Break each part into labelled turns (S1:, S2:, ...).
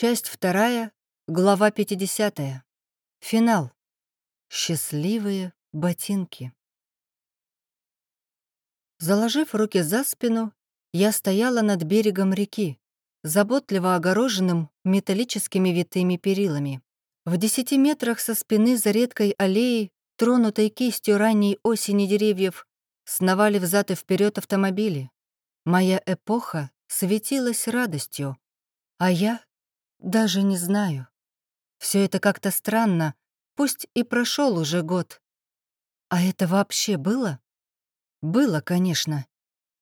S1: Часть вторая, глава 50. Финал. Счастливые ботинки. Заложив руки за спину, я стояла над берегом реки, заботливо огороженным металлическими витыми перилами. В десяти метрах со спины за редкой аллеей, тронутой кистью ранней осени деревьев, сновали взад и вперед автомобили. Моя эпоха светилась радостью, а я даже не знаю. Все это как-то странно, пусть и прошел уже год. А это вообще было? Было, конечно.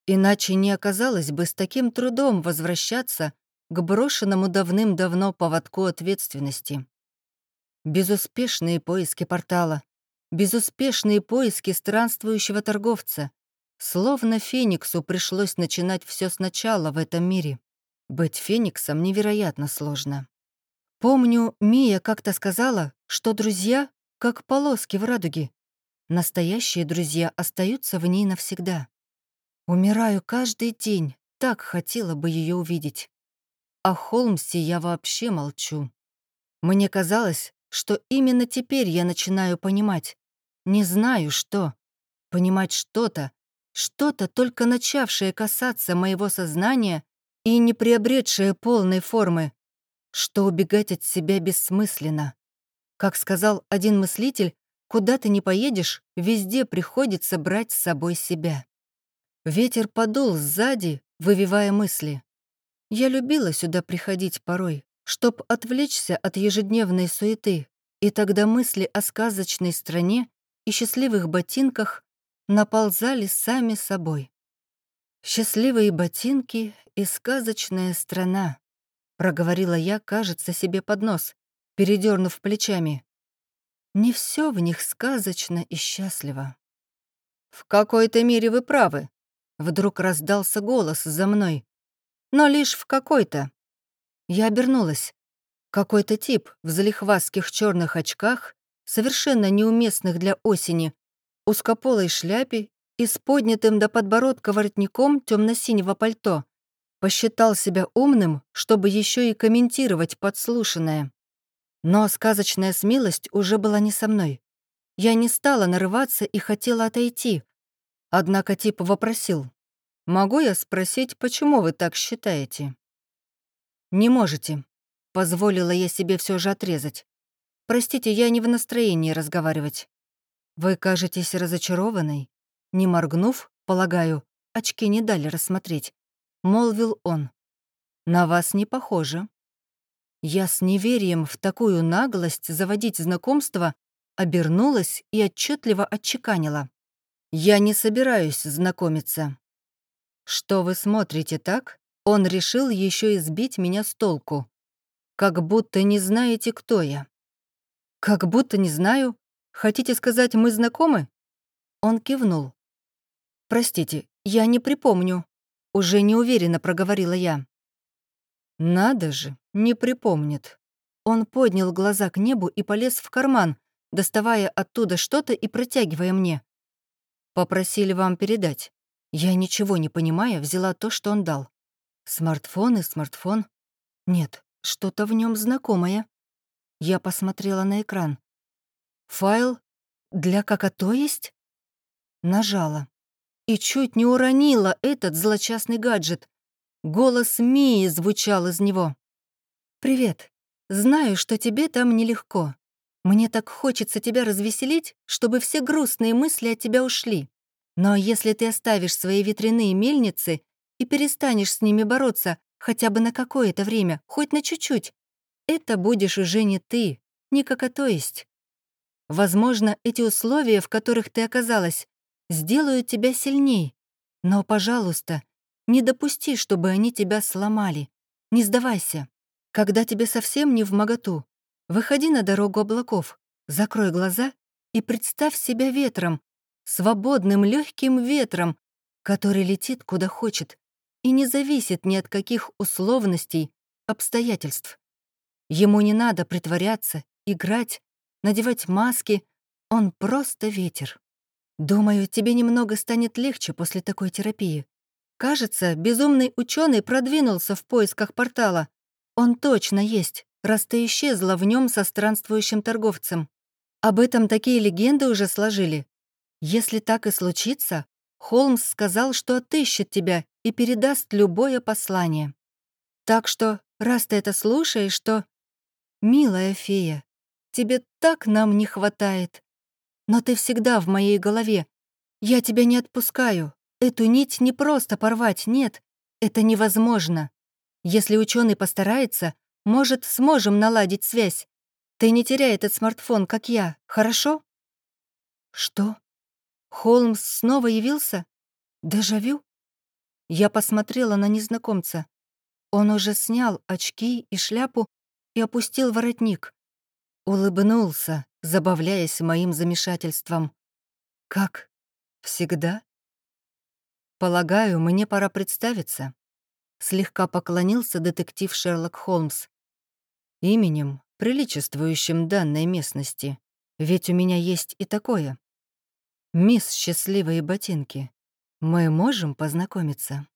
S1: Иначе не оказалось бы с таким трудом возвращаться к брошенному давным-давно поводку ответственности. Безуспешные поиски портала, безуспешные поиски странствующего торговца. Словно Фениксу пришлось начинать все сначала в этом мире. Быть Фениксом невероятно сложно. Помню, Мия как-то сказала, что друзья — как полоски в радуге. Настоящие друзья остаются в ней навсегда. Умираю каждый день, так хотела бы ее увидеть. О Холмсе я вообще молчу. Мне казалось, что именно теперь я начинаю понимать. Не знаю, что. Понимать что-то, что-то, только начавшее касаться моего сознания и не приобретшее полной формы, что убегать от себя бессмысленно. Как сказал один мыслитель, куда ты не поедешь, везде приходится брать с собой себя. Ветер подул сзади, вывивая мысли. Я любила сюда приходить порой, чтоб отвлечься от ежедневной суеты, и тогда мысли о сказочной стране и счастливых ботинках наползали сами собой. Счастливые ботинки и сказочная страна», — проговорила я, кажется, себе под нос, передернув плечами. «Не все в них сказочно и счастливо». «В какой-то мере вы правы», — вдруг раздался голос за мной. «Но лишь в какой-то». Я обернулась. Какой-то тип в залихвастских черных очках, совершенно неуместных для осени, узкополой шляпе и с поднятым до подбородка воротником темно-синего пальто — посчитал себя умным, чтобы еще и комментировать подслушанное. Но сказочная смелость уже была не со мной. Я не стала нарываться и хотела отойти. Однако тип вопросил. «Могу я спросить, почему вы так считаете?» «Не можете», — позволила я себе все же отрезать. «Простите, я не в настроении разговаривать. Вы кажетесь разочарованной?» Не моргнув, полагаю, очки не дали рассмотреть молвил он. «На вас не похоже». Я с неверием в такую наглость заводить знакомство обернулась и отчетливо отчеканила. «Я не собираюсь знакомиться». «Что вы смотрите так?» Он решил еще и сбить меня с толку. «Как будто не знаете, кто я». «Как будто не знаю. Хотите сказать, мы знакомы?» Он кивнул. «Простите, я не припомню. Уже неуверенно проговорила я. «Надо же, не припомнит». Он поднял глаза к небу и полез в карман, доставая оттуда что-то и протягивая мне. «Попросили вам передать». Я, ничего не понимая, взяла то, что он дал. Смартфон и смартфон. Нет, что-то в нем знакомое. Я посмотрела на экран. «Файл? Для какато есть?» Нажала и чуть не уронила этот злочастный гаджет. Голос Мии звучал из него. «Привет. Знаю, что тебе там нелегко. Мне так хочется тебя развеселить, чтобы все грустные мысли от тебя ушли. Но если ты оставишь свои ветряные мельницы и перестанешь с ними бороться хотя бы на какое-то время, хоть на чуть-чуть, это будешь уже не ты, не какото есть. Возможно, эти условия, в которых ты оказалась, сделают тебя сильней. Но, пожалуйста, не допусти, чтобы они тебя сломали. Не сдавайся. Когда тебе совсем не в моготу, выходи на дорогу облаков, закрой глаза и представь себя ветром, свободным легким ветром, который летит куда хочет и не зависит ни от каких условностей, обстоятельств. Ему не надо притворяться, играть, надевать маски, он просто ветер. Думаю, тебе немного станет легче после такой терапии. Кажется, безумный ученый продвинулся в поисках портала. Он точно есть, раз ты исчезла в нем со странствующим торговцем. Об этом такие легенды уже сложили. Если так и случится, Холмс сказал, что отыщет тебя и передаст любое послание. Так что, раз ты это слушаешь, то... Милая фея, тебе так нам не хватает. Но ты всегда в моей голове. Я тебя не отпускаю. Эту нить не просто порвать, нет. Это невозможно. Если ученый постарается, может, сможем наладить связь. Ты не теряй этот смартфон, как я, хорошо? Что? Холмс снова явился? Дежавю? Я посмотрела на незнакомца. Он уже снял очки и шляпу и опустил воротник. Улыбнулся, забавляясь моим замешательством. «Как? Всегда?» «Полагаю, мне пора представиться», — слегка поклонился детектив Шерлок Холмс. «Именем, приличествующим данной местности, ведь у меня есть и такое. Мисс Счастливые ботинки, мы можем познакомиться?»